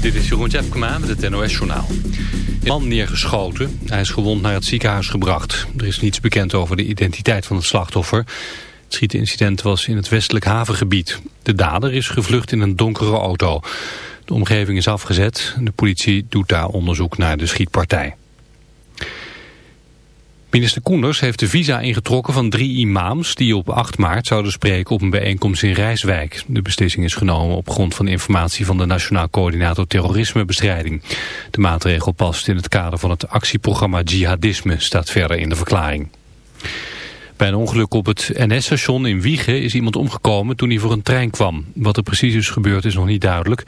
Dit is Jeroen Tjepkema met het NOS-journaal. Een man neergeschoten. Hij is gewond naar het ziekenhuis gebracht. Er is niets bekend over de identiteit van het slachtoffer. Het schietincident was in het westelijk havengebied. De dader is gevlucht in een donkere auto. De omgeving is afgezet. De politie doet daar onderzoek naar de schietpartij. Minister Koenders heeft de visa ingetrokken van drie imams die op 8 maart zouden spreken op een bijeenkomst in Rijswijk. De beslissing is genomen op grond van informatie van de Nationaal Coördinator Terrorismebestrijding. De maatregel past in het kader van het actieprogramma Jihadisme, staat verder in de verklaring. Bij een ongeluk op het NS-station in Wiegen is iemand omgekomen toen hij voor een trein kwam. Wat er precies is gebeurd is nog niet duidelijk.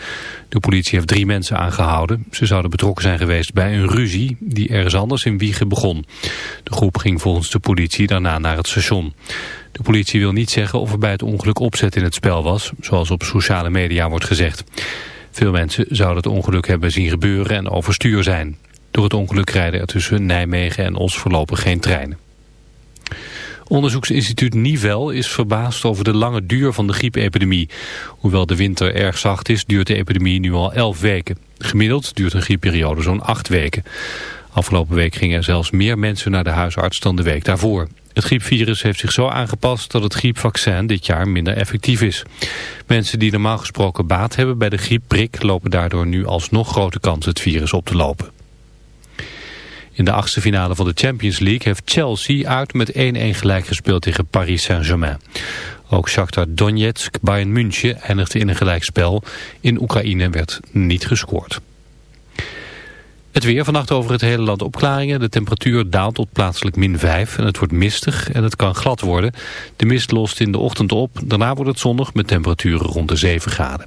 De politie heeft drie mensen aangehouden. Ze zouden betrokken zijn geweest bij een ruzie die ergens anders in Wiegen begon. De groep ging volgens de politie daarna naar het station. De politie wil niet zeggen of er bij het ongeluk opzet in het spel was, zoals op sociale media wordt gezegd. Veel mensen zouden het ongeluk hebben zien gebeuren en overstuur zijn. Door het ongeluk rijden er tussen Nijmegen en Os voorlopig geen treinen. Onderzoeksinstituut Nivel is verbaasd over de lange duur van de griepepidemie. Hoewel de winter erg zacht is, duurt de epidemie nu al 11 weken. Gemiddeld duurt een griepperiode zo'n 8 weken. Afgelopen week gingen er zelfs meer mensen naar de huisarts dan de week daarvoor. Het griepvirus heeft zich zo aangepast dat het griepvaccin dit jaar minder effectief is. Mensen die normaal gesproken baat hebben bij de griepprik lopen daardoor nu alsnog grote kans het virus op te lopen. In de achtste finale van de Champions League heeft Chelsea uit met 1-1 gelijk gespeeld tegen Paris Saint-Germain. Ook Shakhtar Donetsk, Bayern München eindigde in een gelijkspel. In Oekraïne werd niet gescoord. Het weer vannacht over het hele land opklaringen. De temperatuur daalt tot plaatselijk min 5 en het wordt mistig en het kan glad worden. De mist lost in de ochtend op. Daarna wordt het zonnig met temperaturen rond de 7 graden.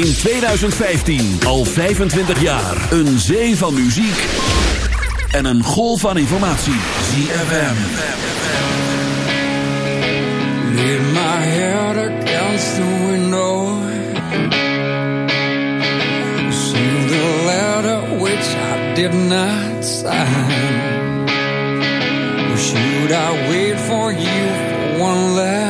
In 2015 al 25 jaar. Een zee van muziek en een golf van informatie. ZFM. Lean my head against the window. See the letter which I did not sign. Should I wait for you one last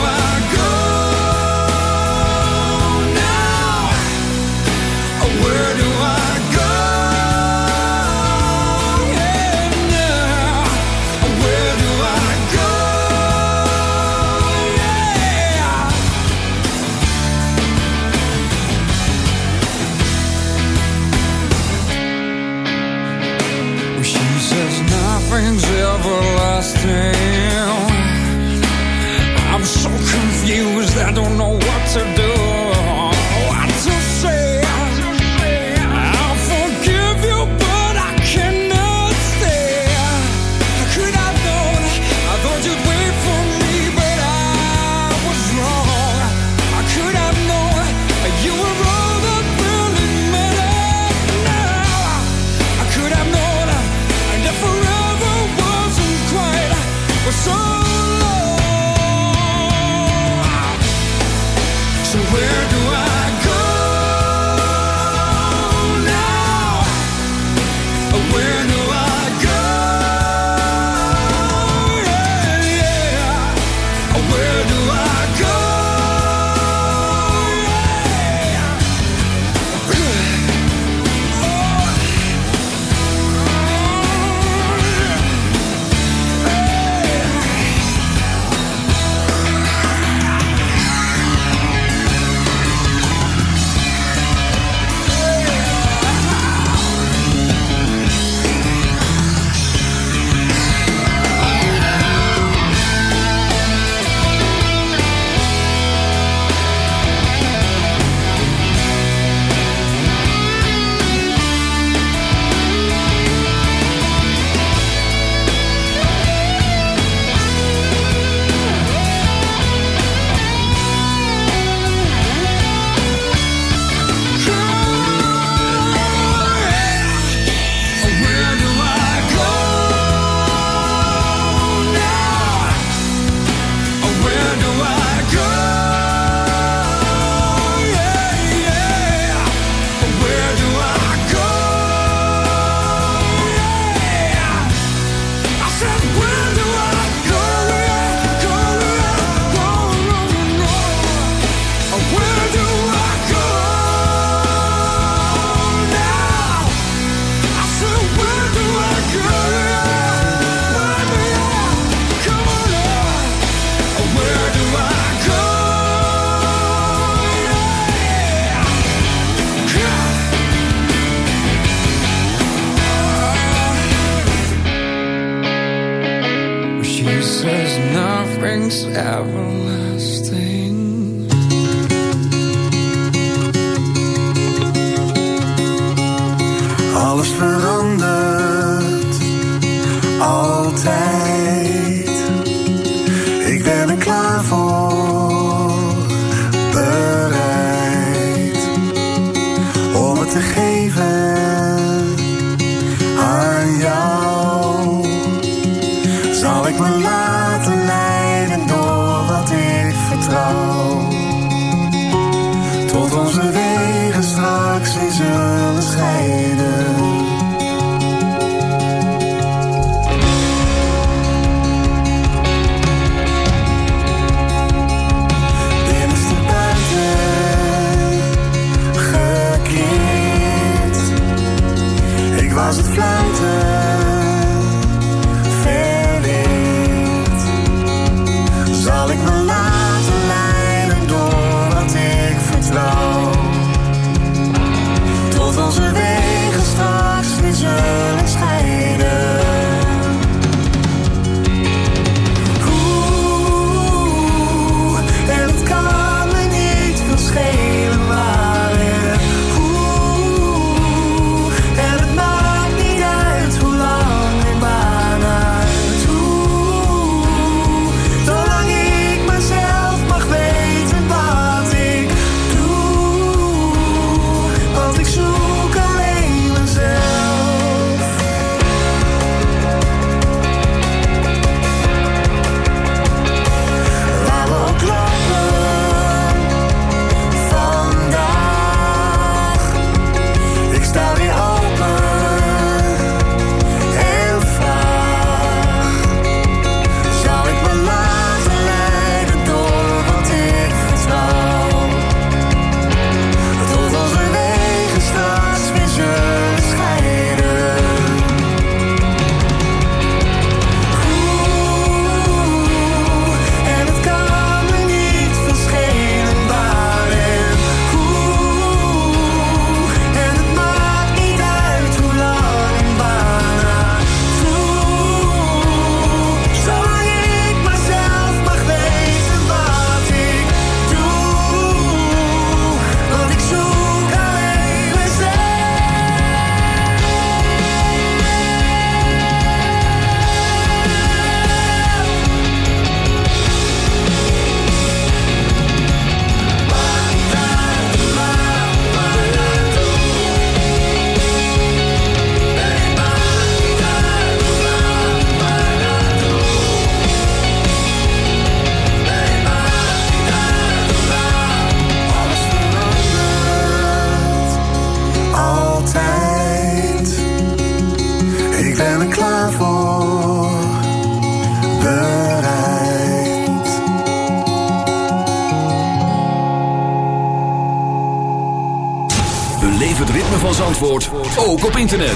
internet.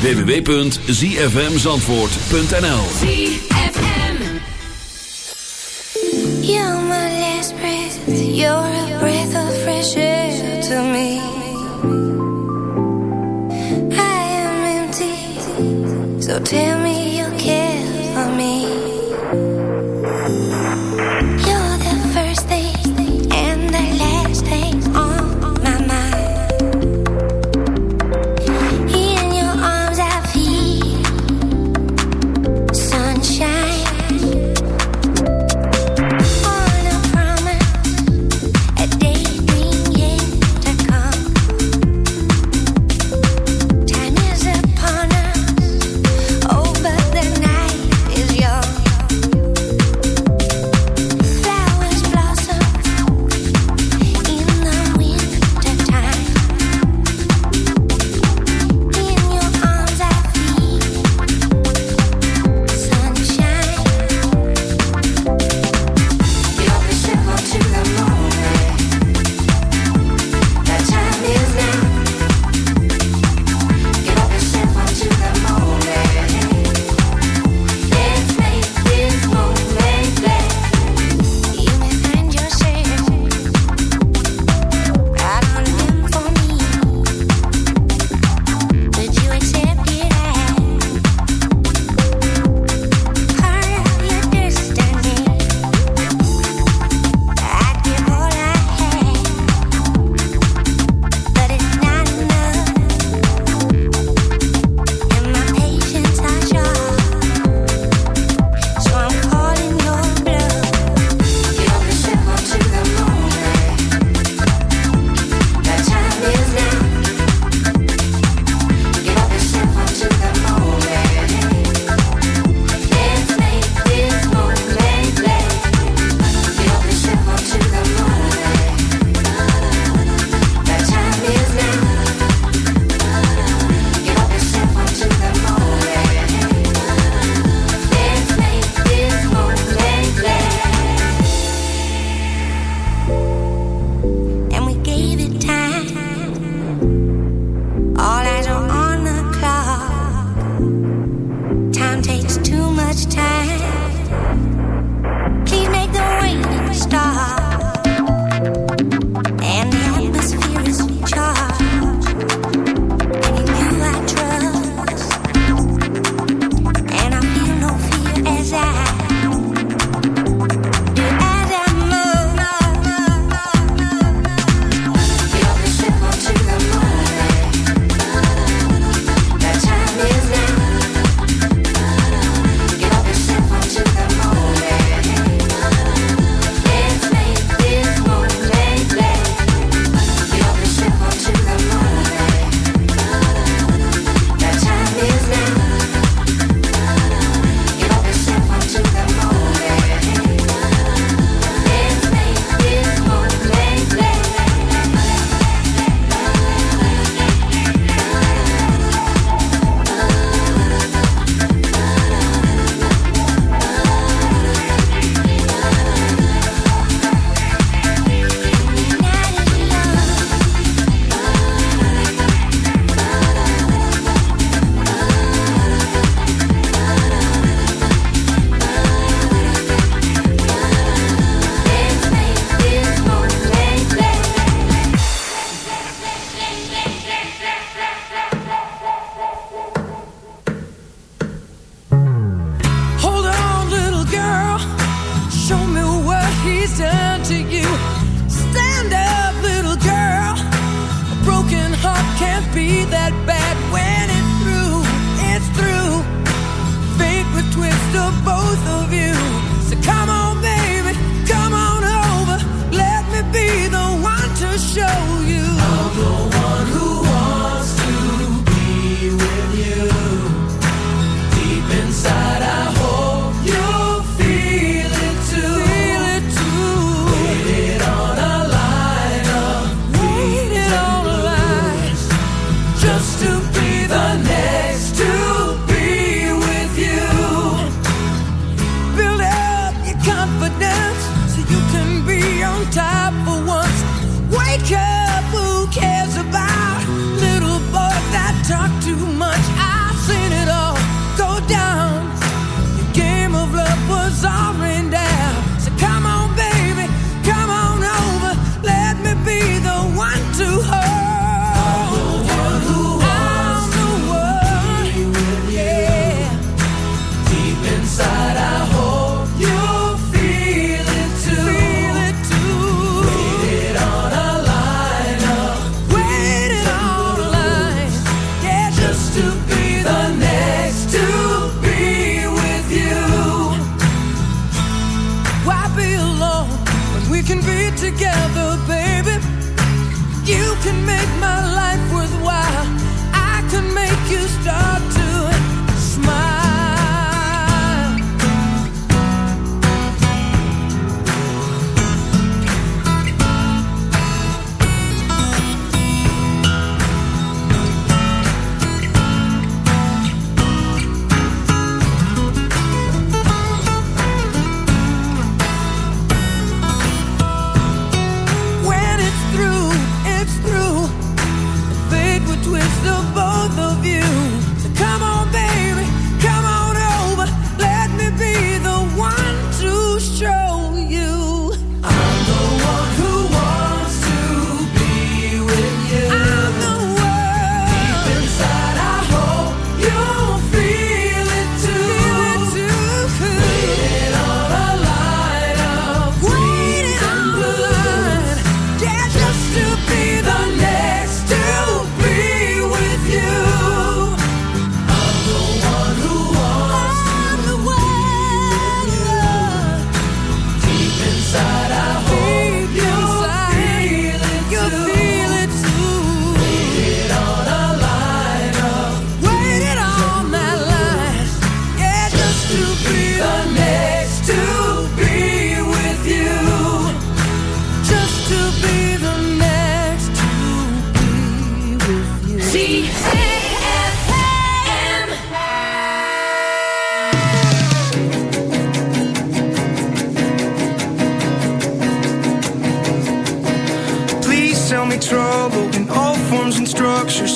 www.zfmzandvoort.nl You're my last breath, you're a breath of fresh air to me. I am empty, so tell me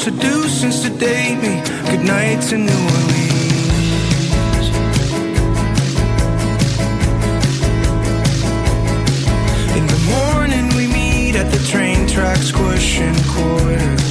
seducing sedate me. Good night to New Orleans. In the morning we meet at the train tracks, question quarters.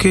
que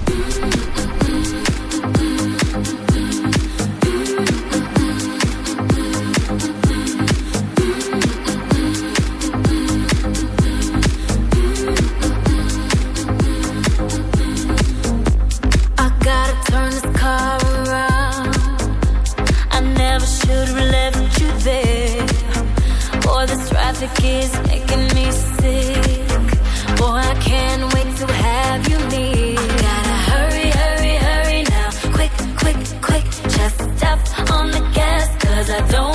The is making me sick. Boy, I can't wait to have you near. Gotta hurry, hurry, hurry now. Quick, quick, quick. Just on the I don't.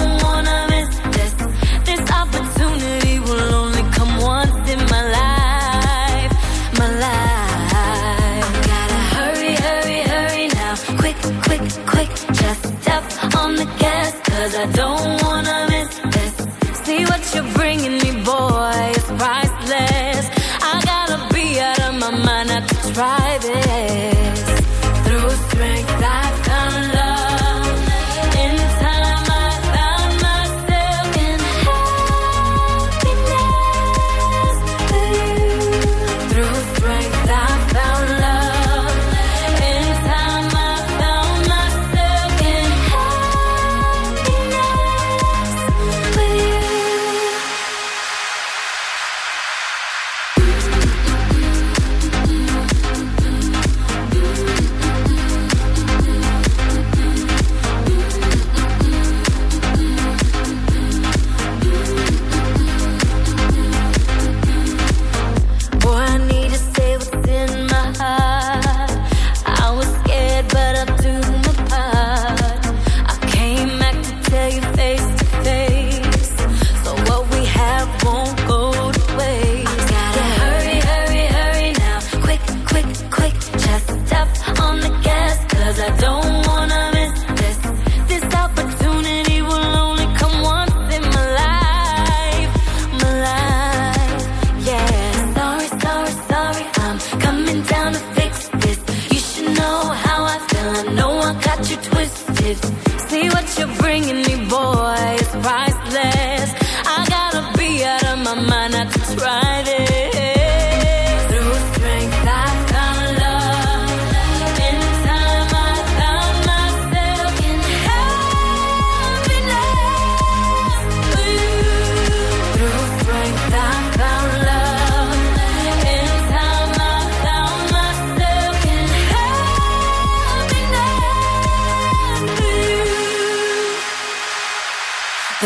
I know I got you twisted. See what you're bringing me, boy.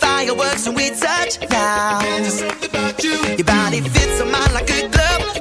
Fireworks and we touch now. Your body fits on mine like a glove.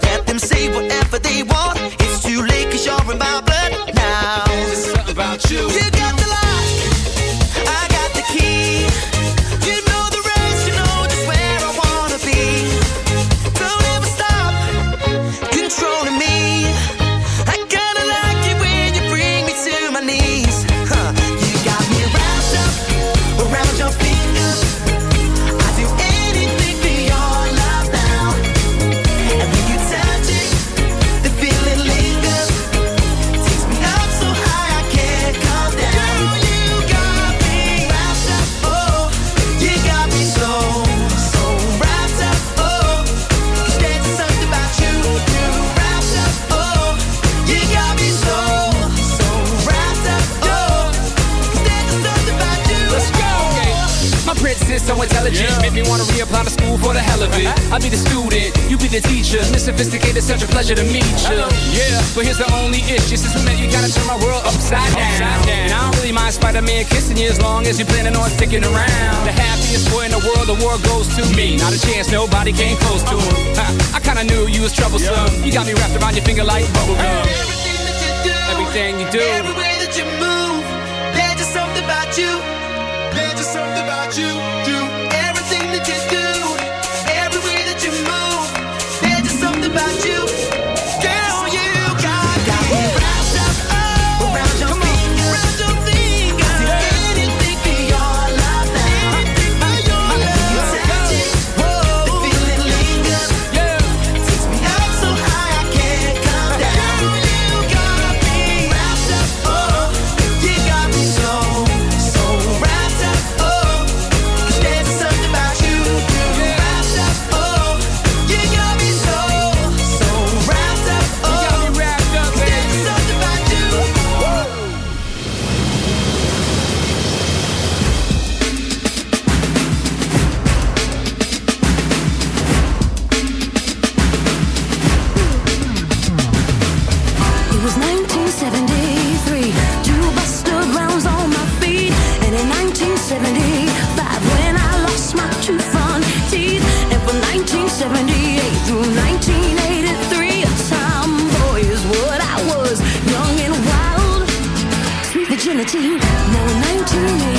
Pleasure to meet you. Yeah, but here's the only issue. Since we met, you gotta turn my world upside down. Upside down. And I don't really mind Spider-Man kissing you as long as you're planning on sticking around. The happiest boy in the world, the world goes to me. Not a chance, nobody came close to him. I kinda knew you was troublesome. Yeah. You got me wrapped around your finger like bubblegum. Everything that you do, everything you do, every way that you move, there's just something about you. There's just something about you. when I lost my two front teeth, and from 1978 through 1983, a tomboy is what I was, young and wild, sweet virginity. Now in 1980.